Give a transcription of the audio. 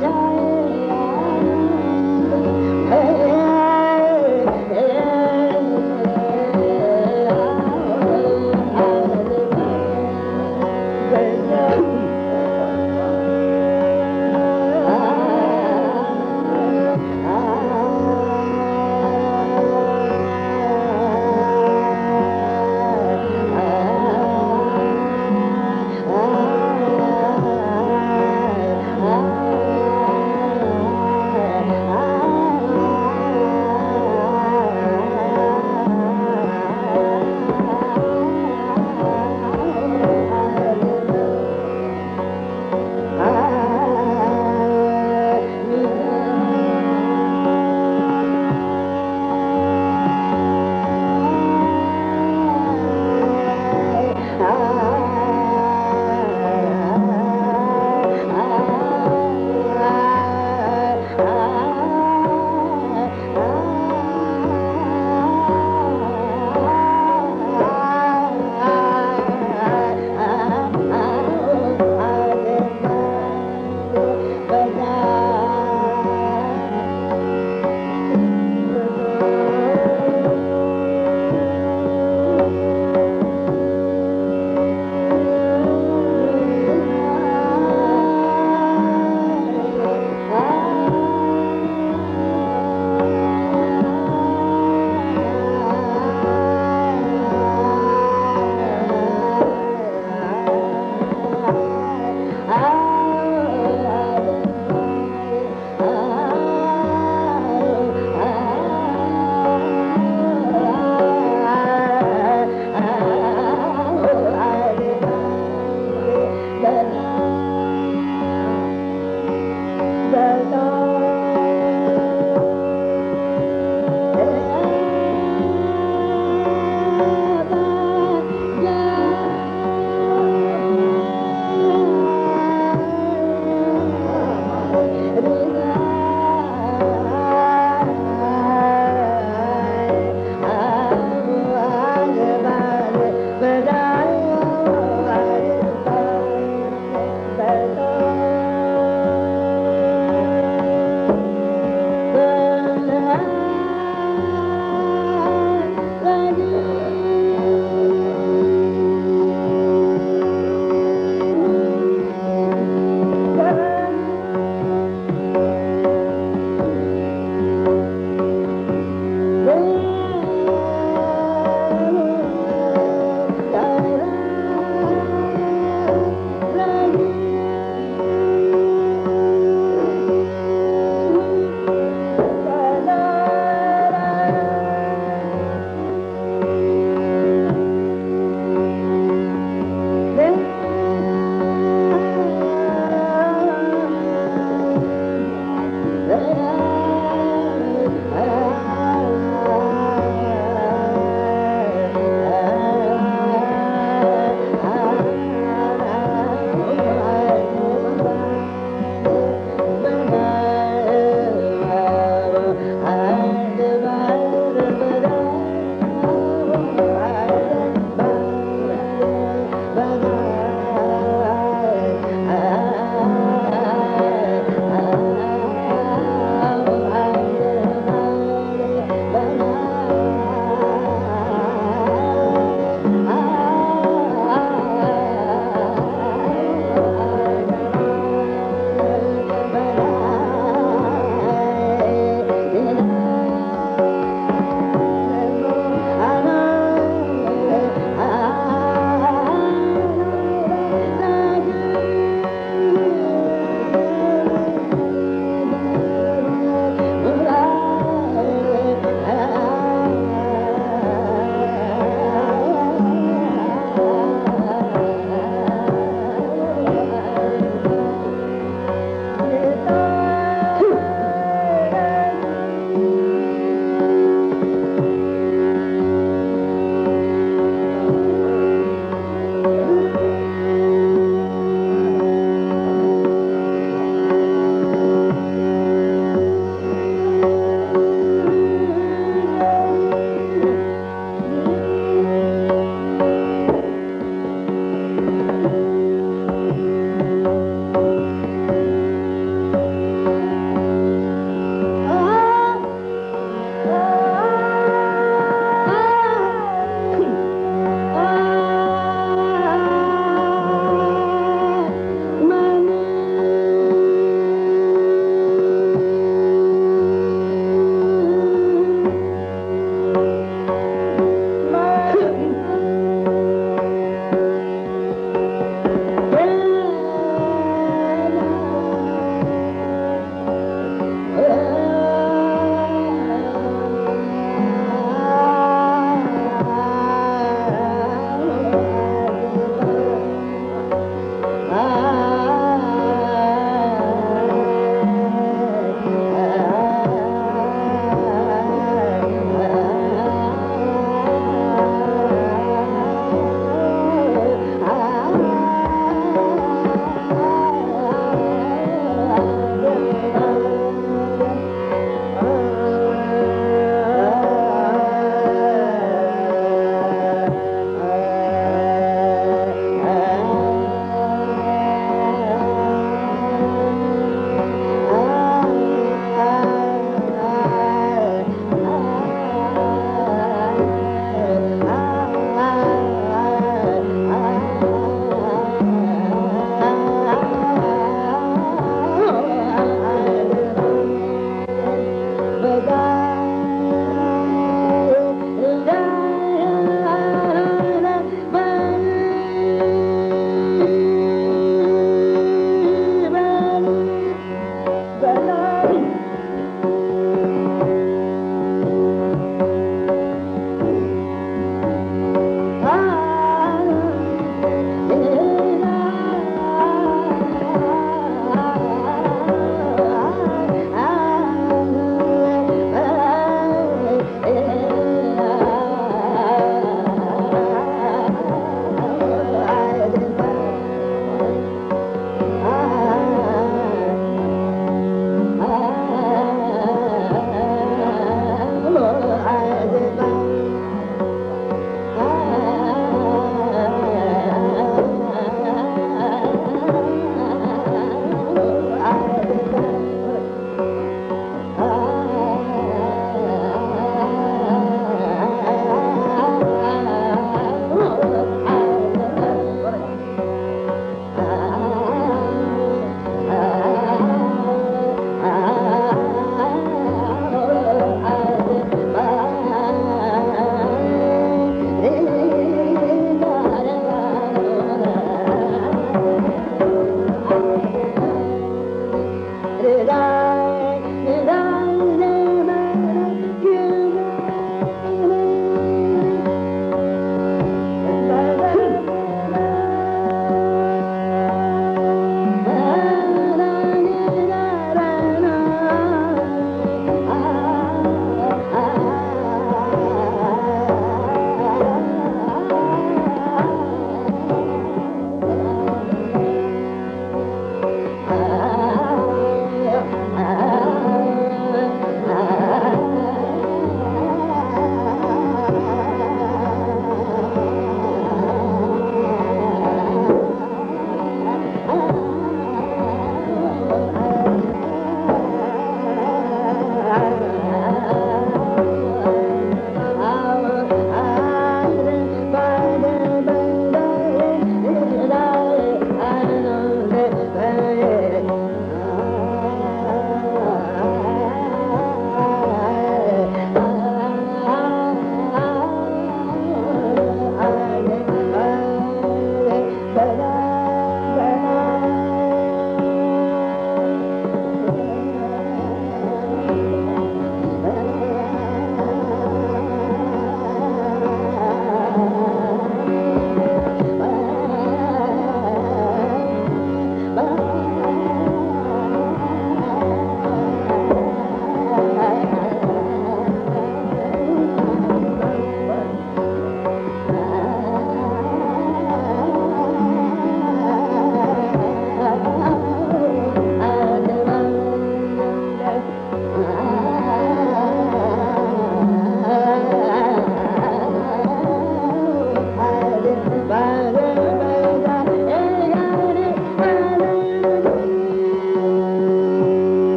Ah